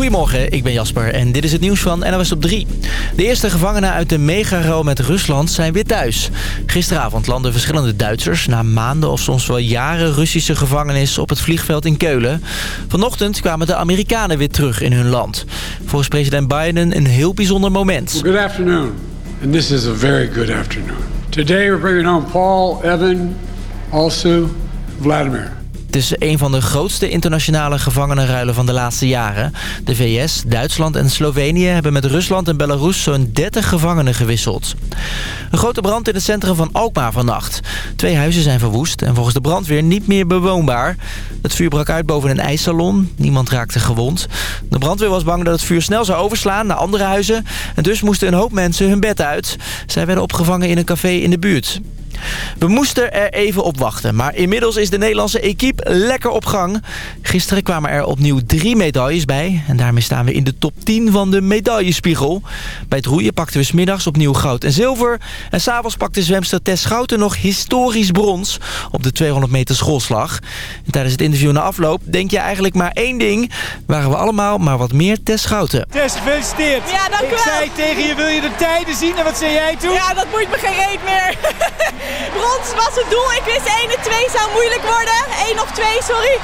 Goedemorgen, ik ben Jasper en dit is het nieuws van NOS op 3. De eerste gevangenen uit de megaruil met Rusland zijn weer thuis. Gisteravond landden verschillende Duitsers na maanden of soms wel jaren Russische gevangenis op het vliegveld in Keulen. Vanochtend kwamen de Amerikanen weer terug in hun land. Volgens president Biden een heel bijzonder moment. Good afternoon, and this is a very good afternoon. Today we're bringing Paul, Evan, also Vladimir. Het is een van de grootste internationale gevangenenruilen van de laatste jaren. De VS, Duitsland en Slovenië hebben met Rusland en Belarus zo'n 30 gevangenen gewisseld. Een grote brand in het centrum van Alkmaar vannacht. Twee huizen zijn verwoest en volgens de brandweer niet meer bewoonbaar. Het vuur brak uit boven een ijssalon. Niemand raakte gewond. De brandweer was bang dat het vuur snel zou overslaan naar andere huizen. En dus moesten een hoop mensen hun bed uit. Zij werden opgevangen in een café in de buurt. We moesten er even op wachten, maar inmiddels is de Nederlandse equipe lekker op gang. Gisteren kwamen er opnieuw drie medailles bij en daarmee staan we in de top 10 van de medaillespiegel. Bij het roeien pakten we smiddags opnieuw goud en zilver. En s'avonds pakte zwemster Tess Schouten nog historisch brons op de 200 meter schoolslag. En tijdens het interview na afloop denk je eigenlijk maar één ding. Waren we allemaal maar wat meer Tess Schouten. Tess, gefeliciteerd. Ja, dank u wel. Ik zei tegen je, wil je de tijden zien? En wat zei jij toen? Ja, dat moet me geen reet meer. Brons was het doel. Ik wist 1 en 2 zou moeilijk worden. 1 of 2, sorry.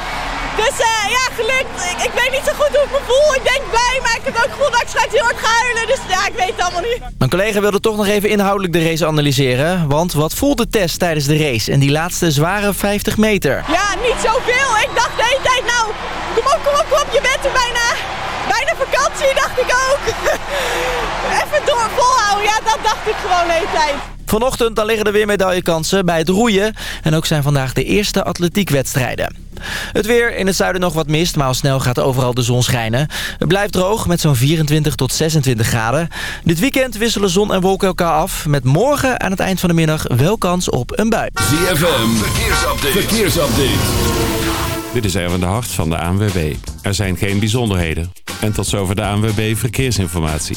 Dus uh, ja, gelukt. Ik, ik, weet niet zo goed hoe ik me voel. Ik denk blij, maar ik heb ook gevoel dat ik straks heel hard ga huilen. Dus ja, ik weet het allemaal niet. Mijn collega wilde toch nog even inhoudelijk de race analyseren. Want wat voelde Tess tijdens de race en die laatste zware 50 meter? Ja, niet zoveel. Ik dacht de hele tijd, nou, kom op, kom op, kom op. Je bent er bijna. Bijna vakantie, dacht ik ook. even door volhouden. Ja, dat dacht ik gewoon de hele tijd. Vanochtend dan liggen er weer medaillekansen bij het roeien. En ook zijn vandaag de eerste atletiekwedstrijden. Het weer in het zuiden nog wat mist, maar al snel gaat overal de zon schijnen. Het blijft droog met zo'n 24 tot 26 graden. Dit weekend wisselen zon en wolken elkaar af. Met morgen aan het eind van de middag wel kans op een bui. ZFM, verkeersupdate. verkeersupdate. Dit is Erwin de Hart van de ANWB. Er zijn geen bijzonderheden. En tot zover de ANWB Verkeersinformatie.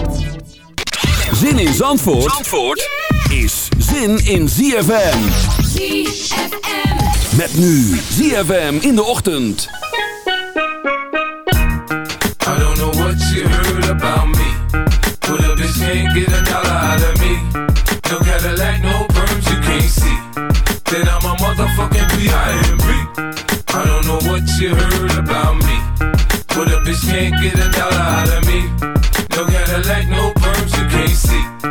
Zin in Zandvoort, Zandvoort is zin in ZFM. ZFM. Met nu ZFM in de ochtend. I don't know what you heard about me. But a bitch can't get a dollar out of me. No Cadillac, no perms, you can't see. Then I'm a motherfucking B.I.M.B. I don't know what you heard about me. But a bitch can't get a dollar out of me. No Cadillac, no see.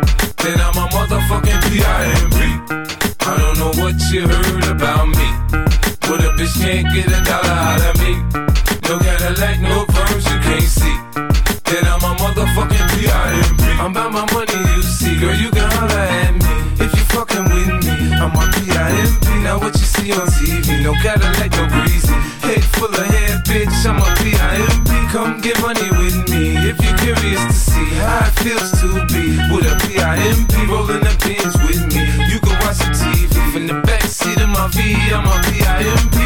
What you heard about me. But a bitch can't get a dollar out of me. No Cadillac, no perms, you can't see. Then I'm a motherfucking P.I.M.P. I'm about my money, you see. Girl, you can holler at me. If you fucking with me, I'm a P.I.M.P. Now what you see on TV, no Cadillac, no greasy. Head full of hair, bitch, I'm a P.I.M.P. Come get money with me if you're curious to see how it feels to be with a P.I.M.P. Rolling the pins with me.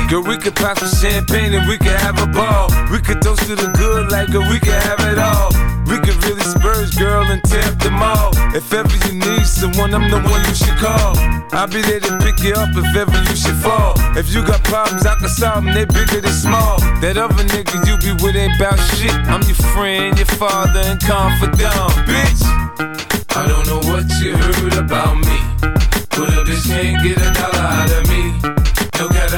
Girl, we could pop some champagne and we could have a ball. We could toast to the good like a we could have it all. We could really spurge, girl, and tap them all. If ever you need someone, I'm the one you should call. I'll be there to pick you up if ever you should fall. If you got problems, I can solve them, they bigger than small. That other nigga you be with ain't bout shit. I'm your friend, your father, and confidant, bitch. I don't know what you heard about me, but a bitch can't get a dollar out of me.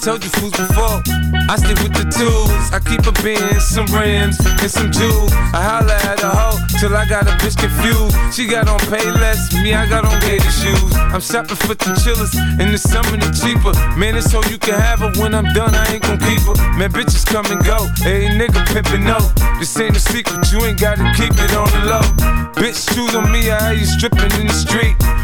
Told you fools before, I stick with the tools. I keep a bin, some rims, and some jewels. I holla at a hoe till I got a bitch confused. She got on pay less, me, I got on gator shoes. I'm shopping for the chillers, in the summer the cheaper. Man, it's so you can have her when I'm done, I ain't gon' keep her. Man, bitches come and go, hey nigga pimpin' no. This ain't a secret, you ain't gotta keep it on the low. Bitch, shoot on me, I had you in the street.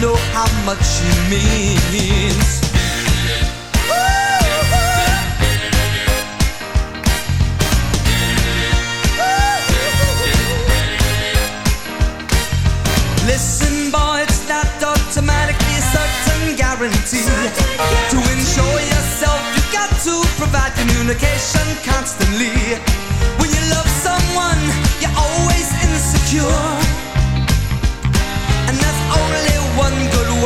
know how much she means. Listen, boy, it's not automatically a certain guarantee. To ensure yourself, you got to provide communication constantly. When you love someone, you're always insecure.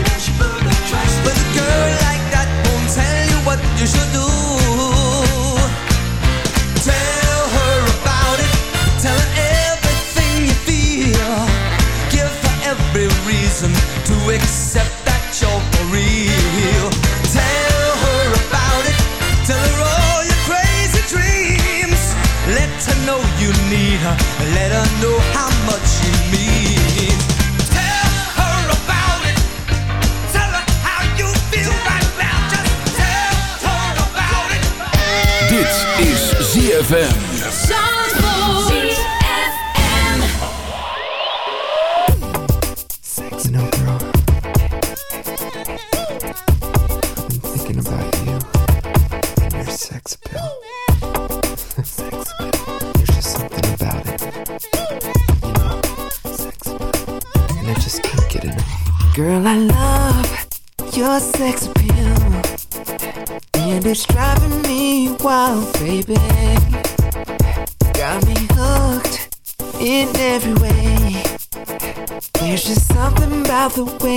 You know she put her But a girl like that won't tell you what you should do. Tell her about it. Tell her everything you feel. Give her every reason to accept ZFM.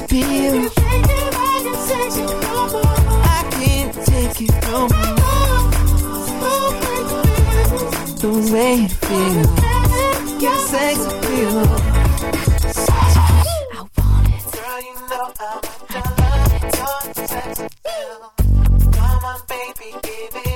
Love your sex appeal. I can't take it no more. The way it feels, your sex appeal. Girl, you know I love your sex appeal. Come on, baby, give it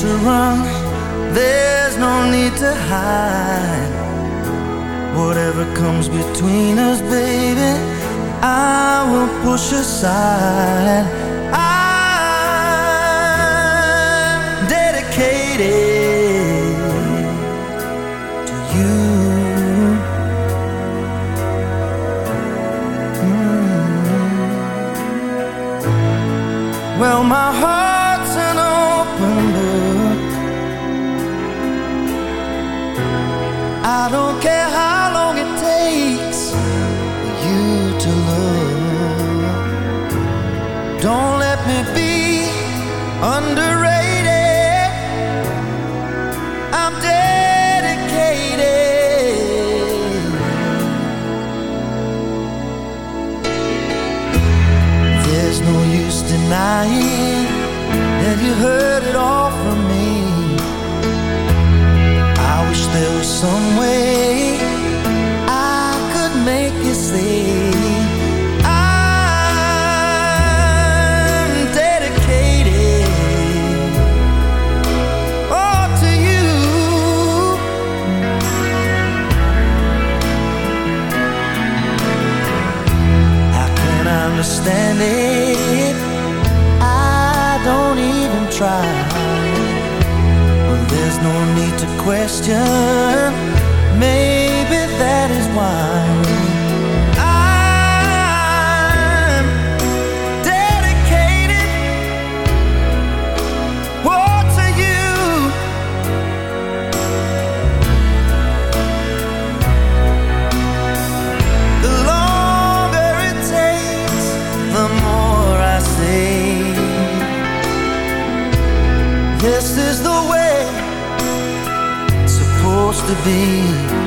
to run, there's no need to hide. Whatever comes between us, baby, I will push aside. I'm dedicated to you. Mm. Well, my heart lying And you heard it all from me. I wish there was some way I could make you see. I'm dedicated all oh, to you. How can I understand it? no need to question. Maybe that is why. to be.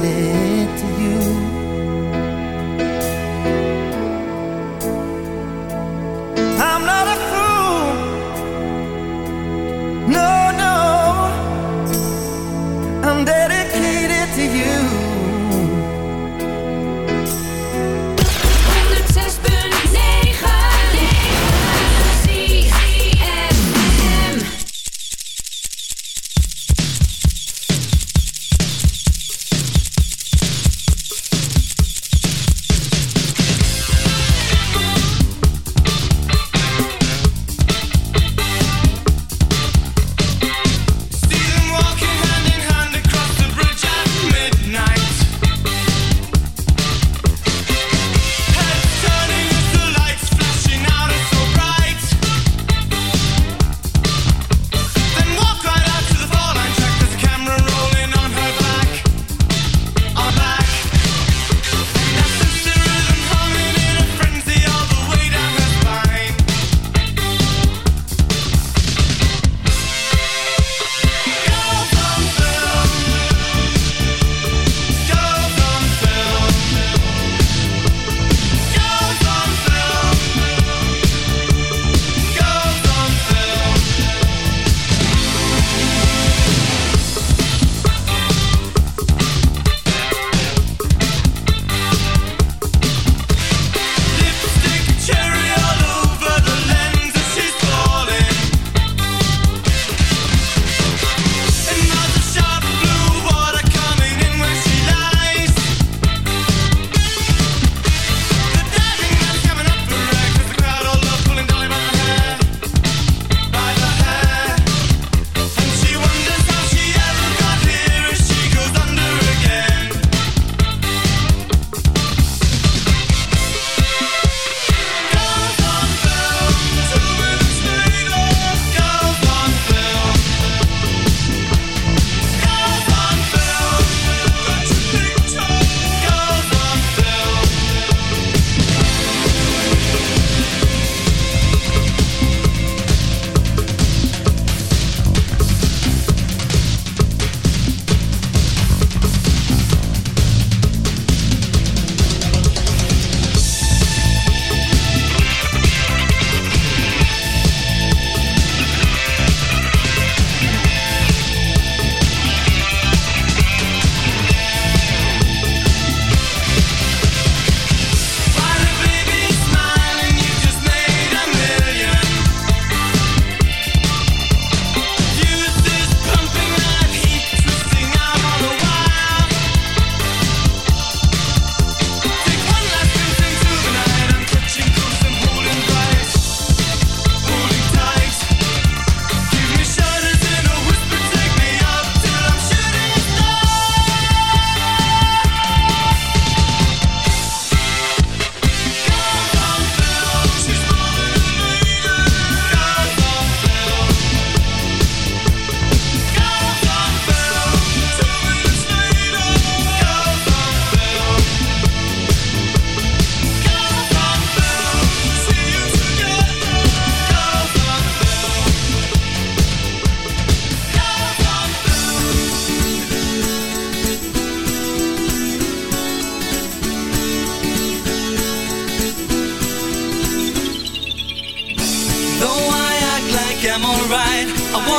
made to you.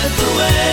get away.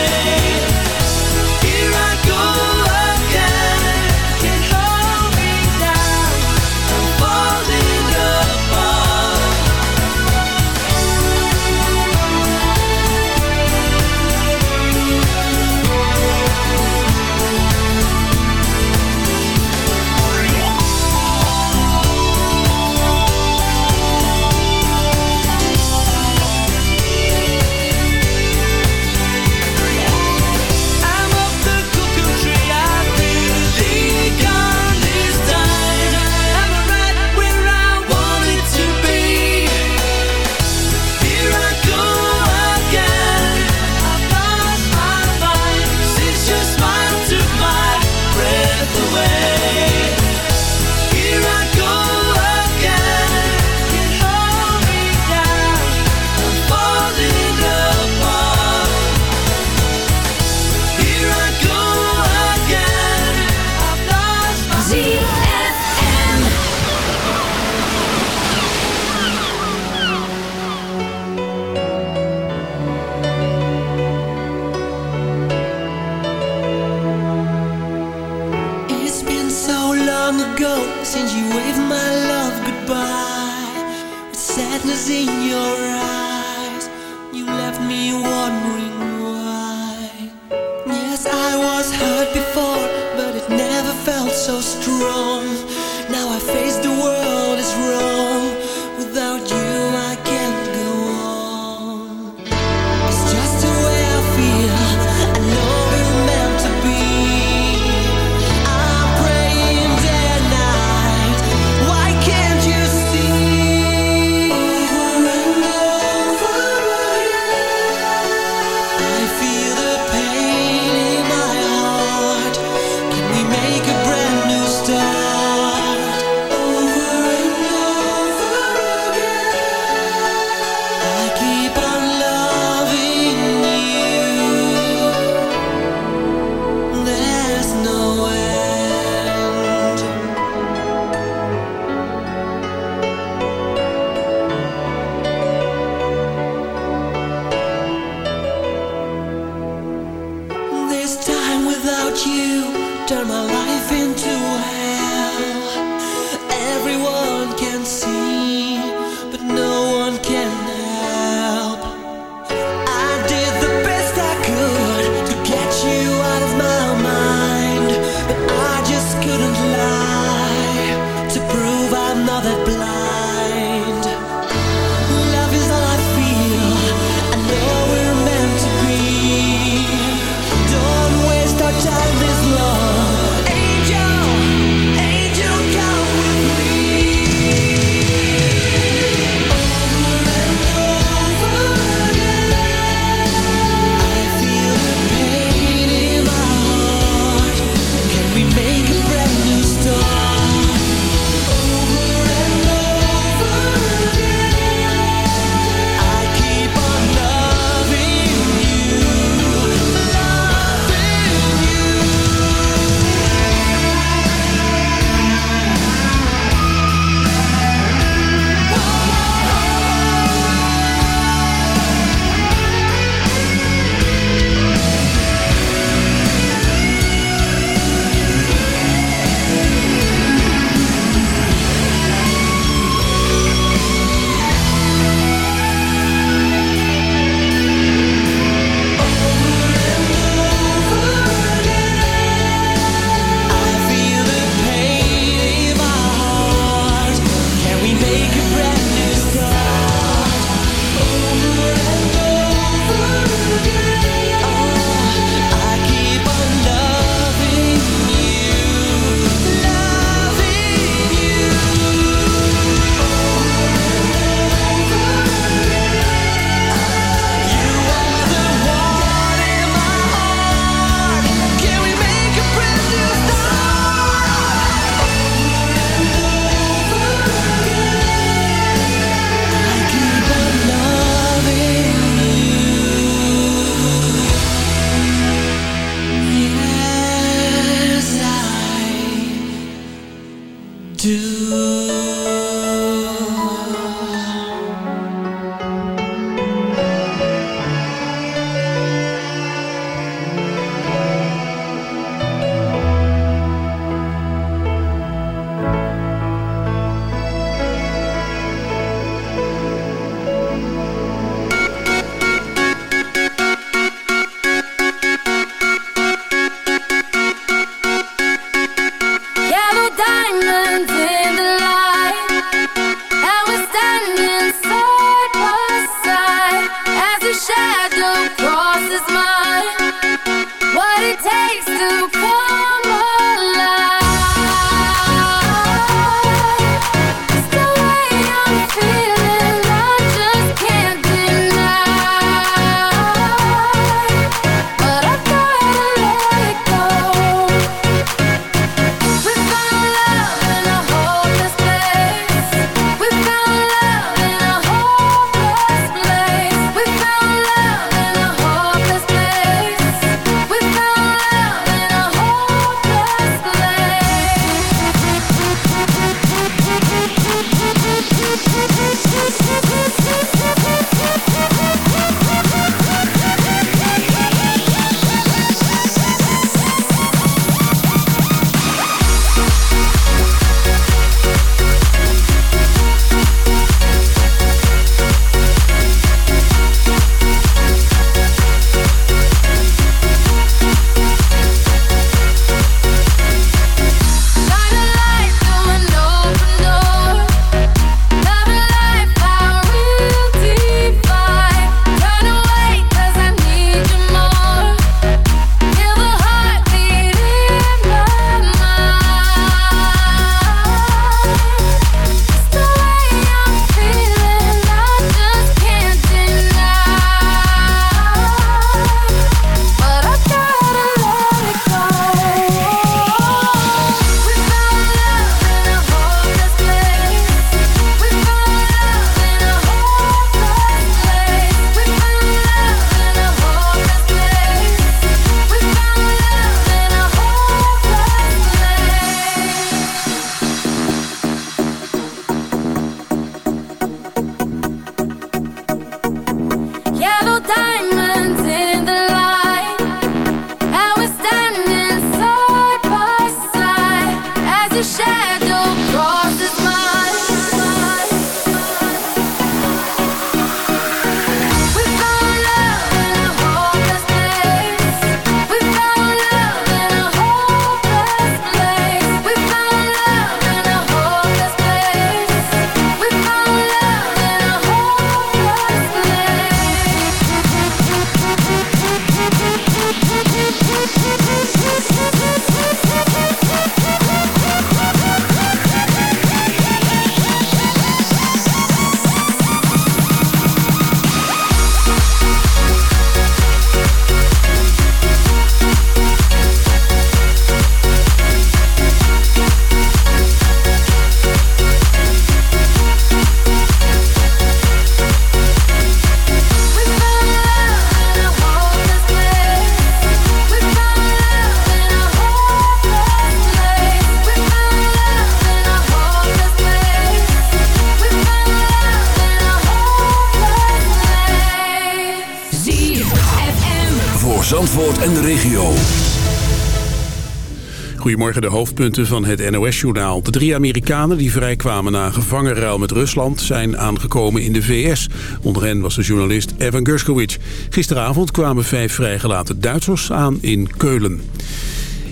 Goedemorgen, de hoofdpunten van het NOS-journaal. De drie Amerikanen die vrijkwamen na gevangenruil met Rusland... zijn aangekomen in de VS. Onder hen was de journalist Evan Gershkovich. Gisteravond kwamen vijf vrijgelaten Duitsers aan in Keulen.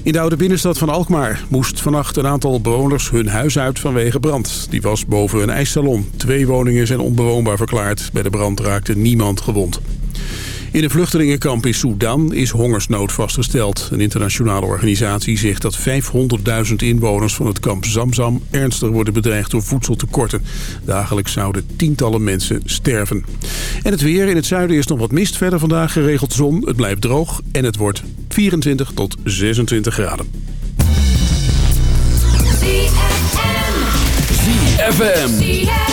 In de oude binnenstad van Alkmaar moest vannacht een aantal bewoners hun huis uit vanwege brand. Die was boven een ijssalon. Twee woningen zijn onbewoonbaar verklaard. Bij de brand raakte niemand gewond. In een vluchtelingenkamp in Sudan is hongersnood vastgesteld. Een internationale organisatie zegt dat 500.000 inwoners van het kamp Zamzam ernstig worden bedreigd door voedseltekorten. Dagelijks zouden tientallen mensen sterven. En het weer. In het zuiden is nog wat mist. Verder vandaag geregeld zon. Het blijft droog en het wordt 24 tot 26 graden. ZFM.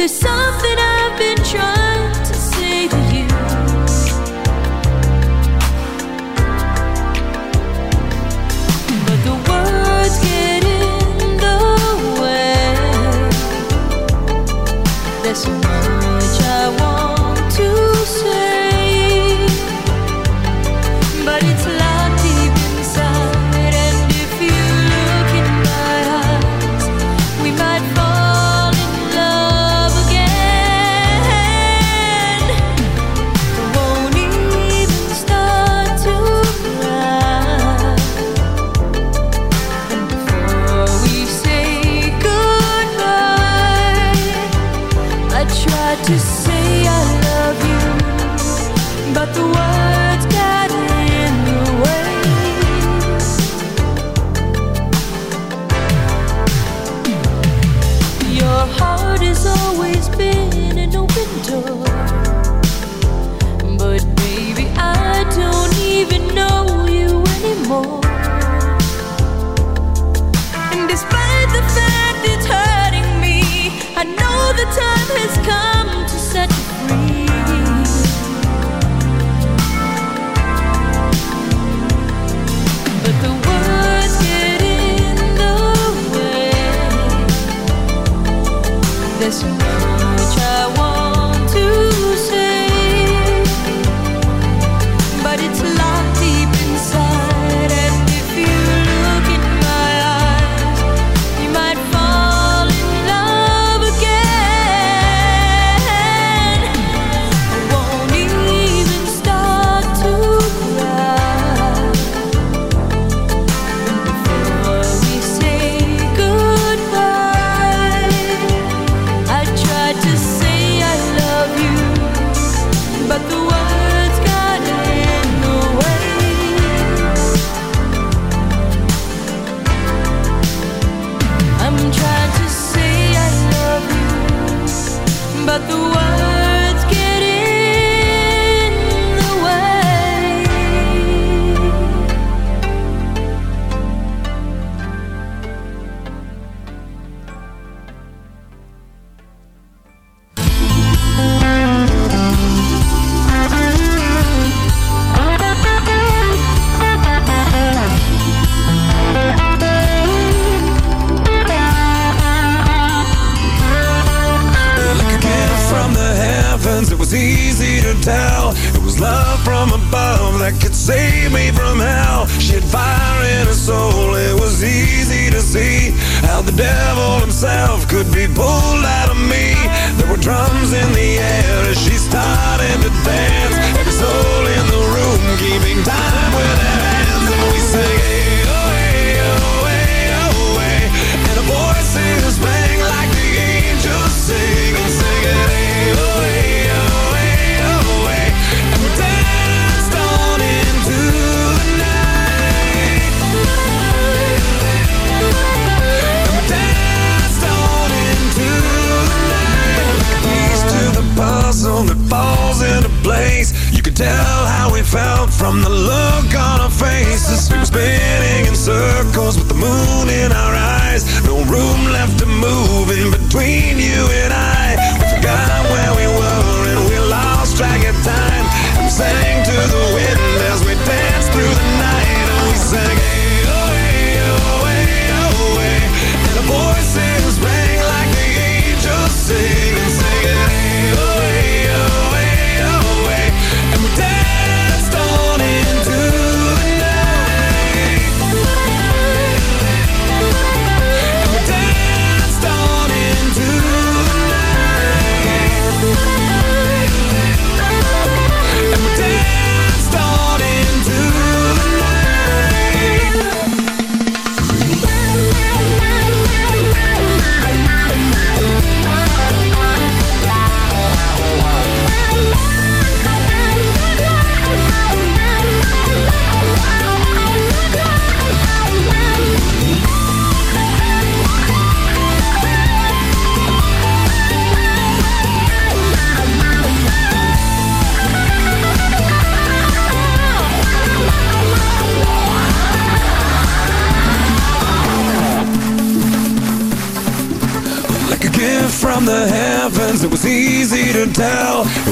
There's something I've been trying to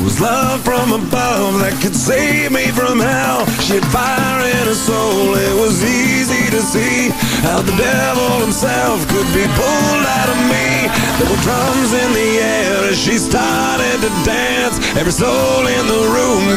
was love from above that could save me from hell. She had fire in her soul, it was easy to see how the devil himself could be pulled out of me. There were drums in the air as she started to dance. Every soul in the room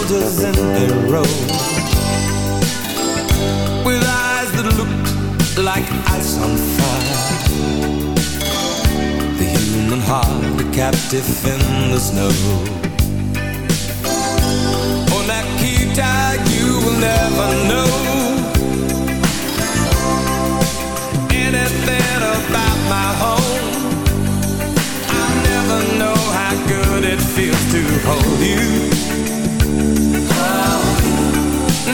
Soldiers in a row with eyes that looked like ice on fire. The human heart, a captive in the snow. Oh, Nikita, you will never know anything about my home. I never know how good it feels to hold you.